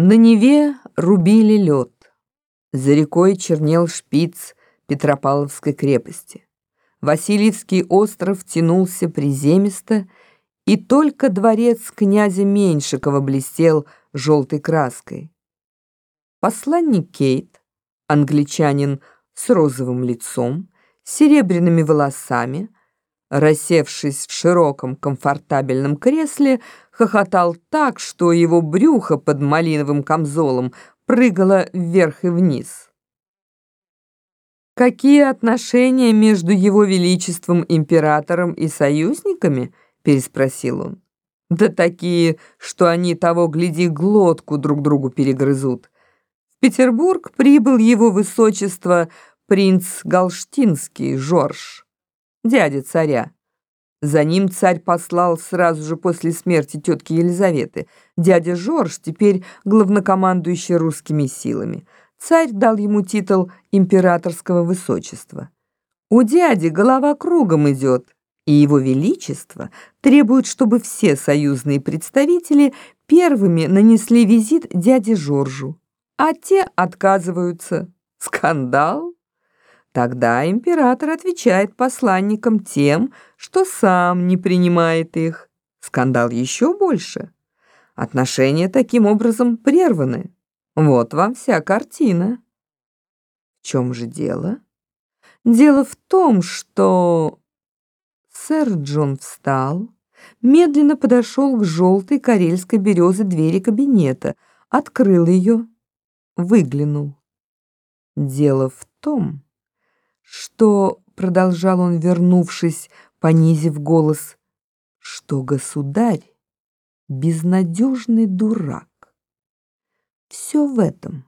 На Неве рубили лед. За рекой чернел шпиц Петропавловской крепости. Васильевский остров тянулся приземисто, и только дворец князя Меньшикова блестел желтой краской. Посланник Кейт, англичанин с розовым лицом, серебряными волосами, рассевшись в широком комфортабельном кресле, хохотал так, что его брюхо под малиновым камзолом прыгало вверх и вниз. «Какие отношения между его величеством императором и союзниками?» — переспросил он. «Да такие, что они того, гляди, глотку друг другу перегрызут. В Петербург прибыл его высочество принц Галштинский Жорж, дядя царя. За ним царь послал сразу же после смерти тетки Елизаветы. Дядя Жорж теперь главнокомандующий русскими силами. Царь дал ему титул императорского высочества. У дяди голова кругом идет, и его величество требует, чтобы все союзные представители первыми нанесли визит дяде Жоржу, а те отказываются. Скандал? Тогда император отвечает посланникам тем, что сам не принимает их. Скандал еще больше. Отношения таким образом прерваны. Вот вам вся картина. В чем же дело? Дело в том, что... Сэр Джон встал, медленно подошел к желтой карельской березе двери кабинета, открыл ее, выглянул. Дело в том что, продолжал он, вернувшись, понизив голос, что государь безнадежный дурак. Все в этом.